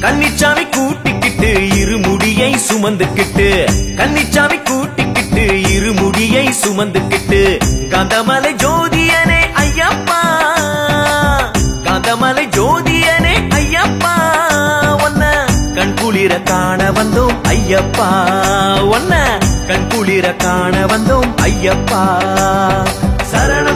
கன்னிச்சாமி கூட்டிக்கிட்டு இருமுடியை சுமந்துக்கிட்டு கன்னிச்சாமி கூட்டிக்கிட்டு இருமுடியை சுமந்துக்கிட்டு கந்தமலை ஜோதியனே ஐயப்பா கந்தமலை ஜோதியனே ஐயப்பா ஒன்ன கண் குளிர காண வந்தோம் ஐயப்பா ஒன்ன கண் குளிர காண வந்தோம் ஐயப்பா. சரண